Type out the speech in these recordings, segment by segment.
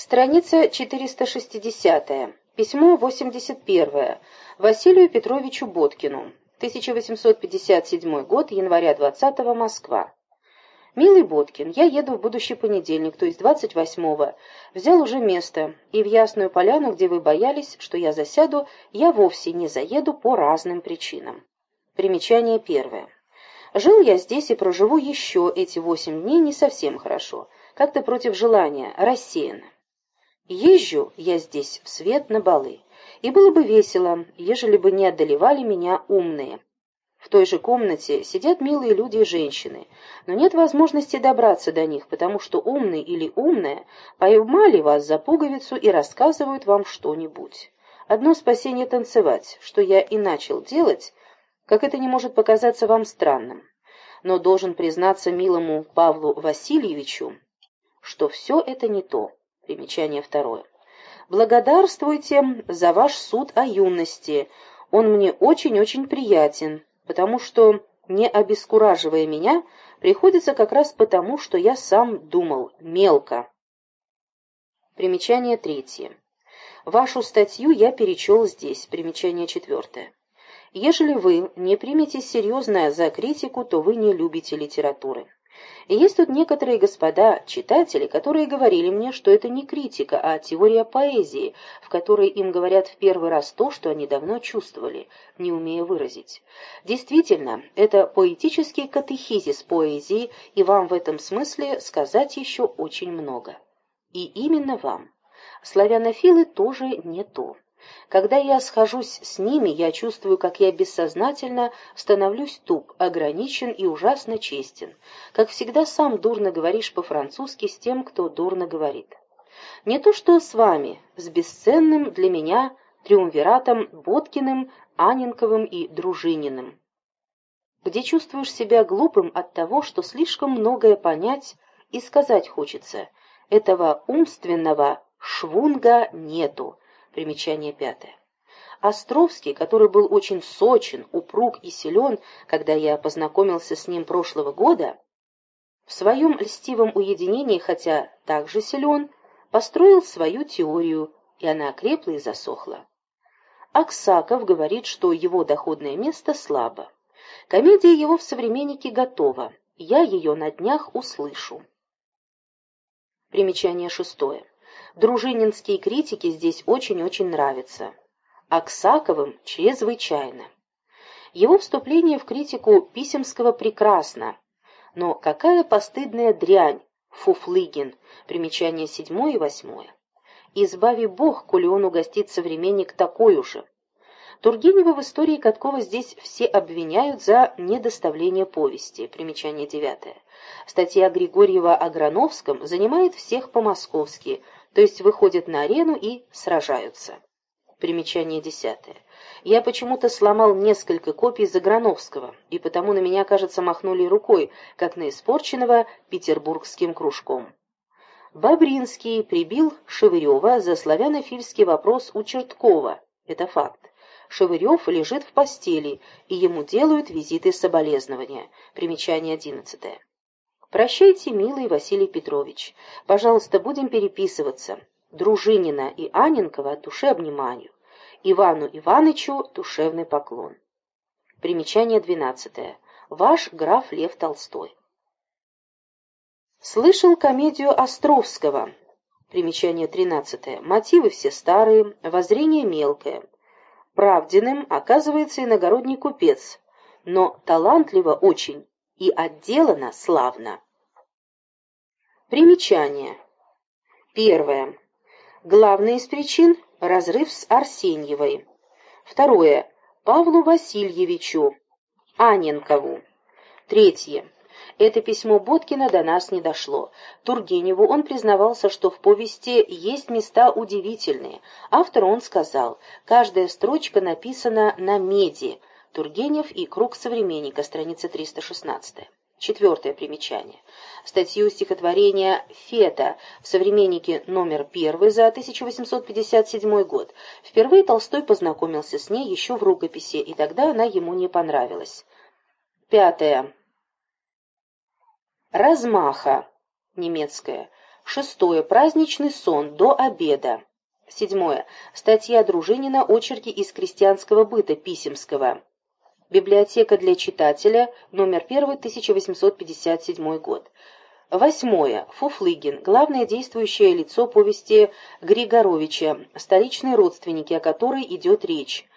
Страница 460. Письмо 81. Василию Петровичу Боткину. 1857 год, января 20 -го, Москва. «Милый Боткин, я еду в будущий понедельник, то есть 28-го. Взял уже место, и в Ясную Поляну, где вы боялись, что я засяду, я вовсе не заеду по разным причинам. Примечание первое. Жил я здесь и проживу еще эти восемь дней не совсем хорошо, как-то против желания, рассеянно. Езжу я здесь в свет на балы, и было бы весело, ежели бы не одолевали меня умные. В той же комнате сидят милые люди и женщины, но нет возможности добраться до них, потому что умный или умная поймали вас за пуговицу и рассказывают вам что-нибудь. Одно спасение танцевать, что я и начал делать, как это не может показаться вам странным. Но должен признаться милому Павлу Васильевичу, что все это не то. Примечание второе. Благодарствуйте за ваш суд о юности. Он мне очень-очень приятен, потому что, не обескураживая меня, приходится как раз потому, что я сам думал мелко. Примечание третье. Вашу статью я перечел здесь. Примечание четвертое. Ежели вы не примете серьезное за критику, то вы не любите литературы. И есть тут некоторые господа, читатели, которые говорили мне, что это не критика, а теория поэзии, в которой им говорят в первый раз то, что они давно чувствовали, не умея выразить. Действительно, это поэтический катехизис поэзии, и вам в этом смысле сказать еще очень много. И именно вам. Славянофилы тоже не то. Когда я схожусь с ними, я чувствую, как я бессознательно становлюсь туп, ограничен и ужасно честен. Как всегда, сам дурно говоришь по-французски с тем, кто дурно говорит. Не то что с вами, с бесценным для меня триумвиратом Боткиным, Аненковым и Дружининым, где чувствуешь себя глупым от того, что слишком многое понять и сказать хочется. Этого умственного швунга нету, Примечание пятое. Островский, который был очень сочен, упруг и силен, когда я познакомился с ним прошлого года, в своем льстивом уединении, хотя также силен, построил свою теорию, и она окрепла и засохла. Аксаков говорит, что его доходное место слабо. Комедия его в «Современнике» готова, я ее на днях услышу. Примечание шестое. Дружининские критики здесь очень-очень нравятся. Аксаковым чрезвычайно. Его вступление в критику Писемского прекрасно. Но какая постыдная дрянь, Фуфлыгин, примечание седьмое и восьмое. Избави Бог, коли он угостит современник такой уже. Тургенева в истории Каткова здесь все обвиняют за недоставление повести, примечание девятое. Статья Григорьева о Грановском занимает всех по-московски – то есть выходят на арену и сражаются. Примечание десятое. Я почему-то сломал несколько копий Заграновского, и потому на меня, кажется, махнули рукой, как на испорченного петербургским кружком. Бобринский прибил Шевырева за славянофильский вопрос у Черткова. Это факт. Шевырев лежит в постели, и ему делают визиты соболезнования. Примечание одиннадцатое. Прощайте, милый Василий Петрович. Пожалуйста, будем переписываться. Дружинина и Аненкова от души обниманию. Ивану Иванычу душевный поклон. Примечание двенадцатое. Ваш граф Лев Толстой. Слышал комедию Островского. Примечание тринадцатое. Мотивы все старые, воззрение мелкое. Правдиным оказывается иногородний купец, но талантливо очень и отделано славно. Примечание. Первое. Главная из причин – разрыв с Арсеньевой. Второе. Павлу Васильевичу. Аненкову. Третье. Это письмо Боткина до нас не дошло. Тургеневу он признавался, что в повести есть места удивительные. Автору он сказал, каждая строчка написана на меди, Тургенев и Круг современника, страница 316. Четвертое примечание. Статью стихотворения «Фета» в «Современнике» номер первый за 1857 год. Впервые Толстой познакомился с ней еще в рукописи, и тогда она ему не понравилась. Пятое. «Размаха» немецкая. Шестое. Праздничный сон до обеда. Седьмое. Статья Дружинина «Очерки из крестьянского быта» Писемского. Библиотека для читателя, номер 1, 1857 год. Восьмое. Фуфлыгин. Главное действующее лицо повести Григоровича, столичные родственники, о которой идет речь.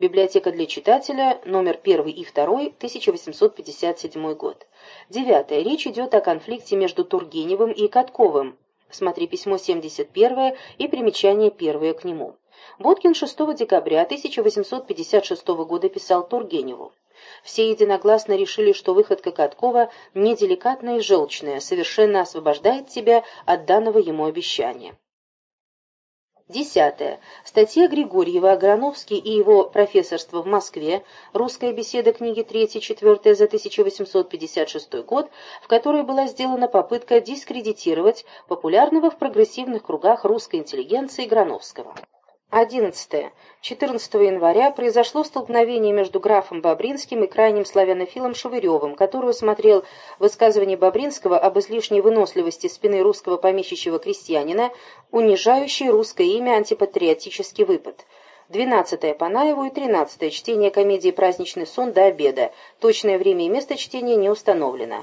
Библиотека для читателя, номер 1 и 2, 1857 год. Девятое. Речь идет о конфликте между Тургеневым и Катковым. Смотри письмо 71 и примечание первое к нему. Боткин 6 декабря 1856 года писал Тургеневу. Все единогласно решили, что выходка Каткова неделикатная и желчная, совершенно освобождает тебя от данного ему обещания. Десятое. Статья Григорьева «Аграновский и его профессорство в Москве. Русская беседа. Книги 3-4 за 1856 год», в которой была сделана попытка дискредитировать популярного в прогрессивных кругах русской интеллигенции Грановского. 11. 14 января произошло столкновение между графом Бобринским и крайним славянофилом Шевыревым, который усмотрел высказывание Бобринского об излишней выносливости спины русского помещичьего крестьянина, унижающий русское имя антипатриотический выпад. 12 Панаеву и 13 чтение комедии «Праздничный сон» до обеда. Точное время и место чтения не установлено.